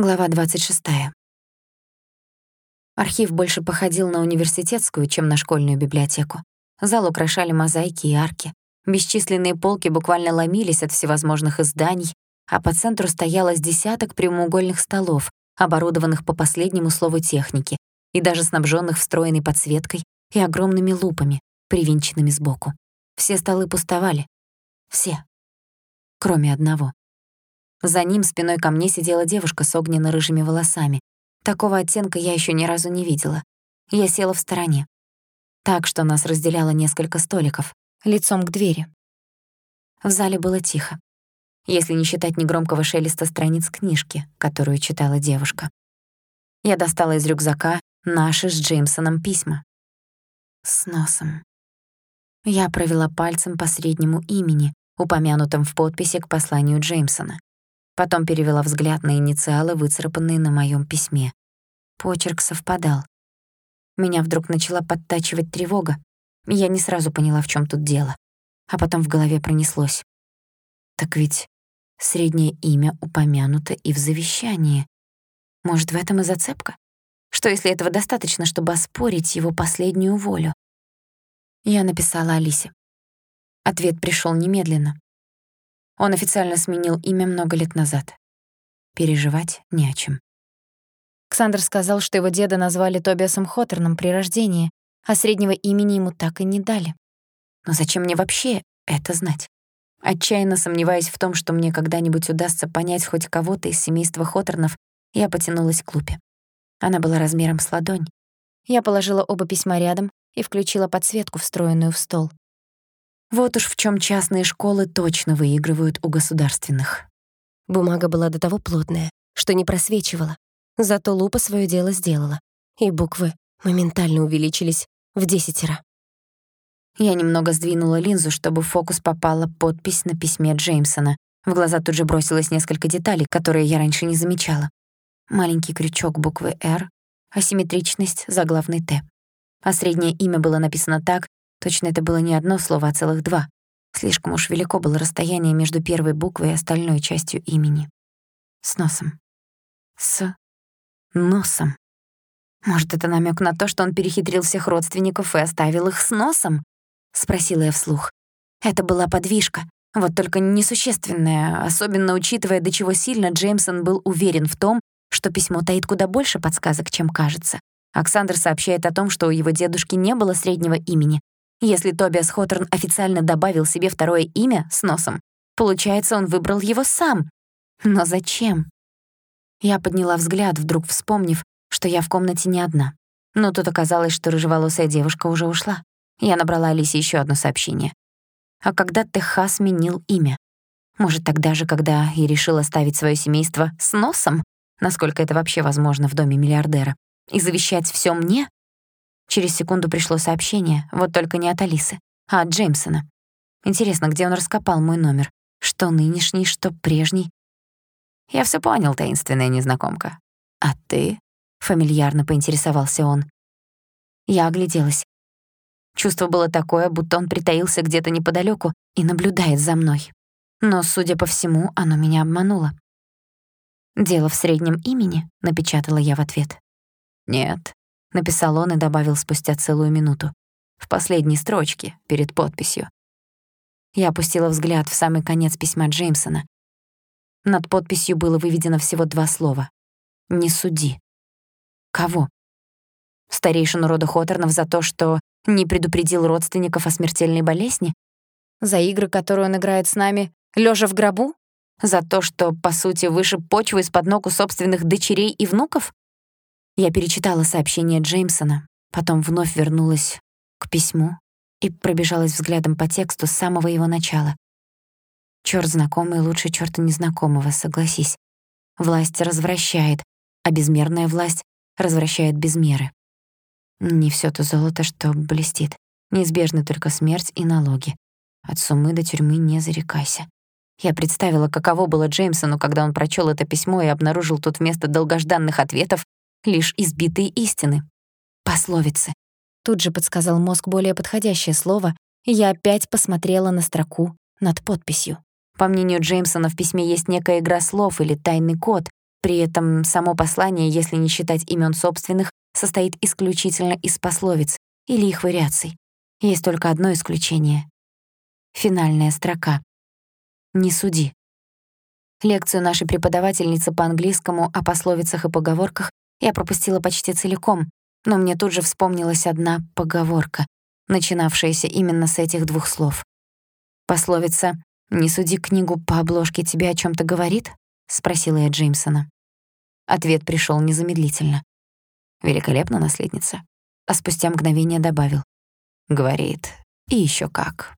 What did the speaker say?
Глава 26. Архив больше походил на университетскую, чем на школьную библиотеку. Зал украшали мозаики и арки. Бесчисленные полки буквально ломились от всевозможных изданий, а по центру стояло с десяток прямоугольных столов, оборудованных по последнему слову техники и даже снабженных встроенной подсветкой и огромными лупами, привинченными сбоку. Все столы пустовали. Все. Кроме одного. За ним спиной ко мне сидела девушка с огненно-рыжими волосами. Такого оттенка я ещё ни разу не видела. Я села в стороне. Так, что нас разделяло несколько столиков, лицом к двери. В зале было тихо, если не считать негромкого шелеста страниц книжки, которую читала девушка. Я достала из рюкзака наши с Джеймсоном письма. С носом. Я провела пальцем по среднему имени, упомянутым в подписи к посланию Джеймсона. Потом перевела взгляд на инициалы, выцарапанные на моём письме. Почерк совпадал. Меня вдруг начала подтачивать тревога. Я не сразу поняла, в чём тут дело. А потом в голове пронеслось. Так ведь среднее имя упомянуто и в завещании. Может, в этом и зацепка? Что, если этого достаточно, чтобы оспорить его последнюю волю? Я написала Алисе. Ответ пришёл немедленно. Он официально сменил имя много лет назад. Переживать не о чем. Ксандр сказал, что его деда назвали Тобиасом Хоттерном при рождении, а среднего имени ему так и не дали. Но зачем мне вообще это знать? Отчаянно сомневаясь в том, что мне когда-нибудь удастся понять хоть кого-то из семейства Хоттернов, я потянулась к лупе. Она была размером с ладонь. Я положила оба письма рядом и включила подсветку, встроенную в стол. Вот уж в чем частные школы точно выигрывают у государственных. Бумага была до того плотная, что не просвечивала. Зато лупа своё дело сделала, и буквы моментально увеличились в десятеро. Я немного сдвинула линзу, чтобы в фокус попала подпись на письме Джеймсона. В глаза тут же бросилось несколько деталей, которые я раньше не замечала. Маленький крючок буквы «Р», асимметричность заглавной «Т». А среднее имя было написано так, Точно это было не одно слово, а целых два. Слишком уж велико было расстояние между первой буквой и остальной частью имени. С носом. С носом. Может, это намёк на то, что он перехитрил всех родственников и оставил их с носом? Спросила я вслух. Это была подвижка, вот только несущественная, особенно учитывая, до чего сильно Джеймсон был уверен в том, что письмо таит куда больше подсказок, чем кажется. Оксандр сообщает о том, что у его дедушки не было среднего имени, если Тобиас Хоттерн официально добавил себе второе имя с носом, получается, он выбрал его сам. Но зачем? Я подняла взгляд, вдруг вспомнив, что я в комнате не одна. Но тут оказалось, что рыжеволосая девушка уже ушла. Я набрала Алисе ещё одно сообщение. А когда ТХ сменил имя? Может, тогда же, когда и решил оставить своё семейство с носом? Насколько это вообще возможно в доме миллиардера? И завещать всё мне? Через секунду пришло сообщение, вот только не от Алисы, а от Джеймсона. Интересно, где он раскопал мой номер? Что нынешний, что прежний? Я всё понял, таинственная незнакомка. А ты? Фамильярно поинтересовался он. Я огляделась. Чувство было такое, будто он притаился где-то неподалёку и наблюдает за мной. Но, судя по всему, оно меня обмануло. «Дело в среднем имени», — напечатала я в ответ. «Нет, — написал он и добавил спустя целую минуту. В последней строчке, перед подписью. Я опустила взгляд в самый конец письма Джеймсона. Над подписью было выведено всего два слова. «Не суди». Кого? Старейшину рода Хоторнов за то, что не предупредил родственников о смертельной болезни? За игры, которые он играет с нами, лежа в гробу? За то, что, по сути, выше почвы из-под ног у собственных дочерей и внуков? Я перечитала сообщение Джеймсона, потом вновь вернулась к письму и пробежалась взглядом по тексту с самого его начала. Чёрт знакомый лучше чёрта незнакомого, согласись. Власть развращает, а безмерная власть развращает без меры. Не всё то золото, что блестит. Неизбежны только смерть и налоги. От сумы до тюрьмы не зарекайся. Я представила, каково было Джеймсону, когда он прочёл это письмо и обнаружил тут вместо долгожданных ответов лишь избитые истины. Пословицы. Тут же подсказал мозг более подходящее слово, и я опять посмотрела на строку над подписью. По мнению Джеймсона, в письме есть некая игра слов или тайный код, При этом само послание, если не считать имен собственных, состоит исключительно из пословиц или их вариаций. Есть только одно исключение. Финальная строка. «Не суди». Лекцию нашей преподавательницы по английскому о пословицах и поговорках я пропустила почти целиком, но мне тут же вспомнилась одна поговорка, начинавшаяся именно с этих двух слов. Пословица «Не суди книгу по обложке, тебе о чем то говорит?» — спросила я Джеймсона. Ответ пришел незамедлительно. «Великолепно, наследница». А спустя мгновение добавил. «Говорит, и еще как».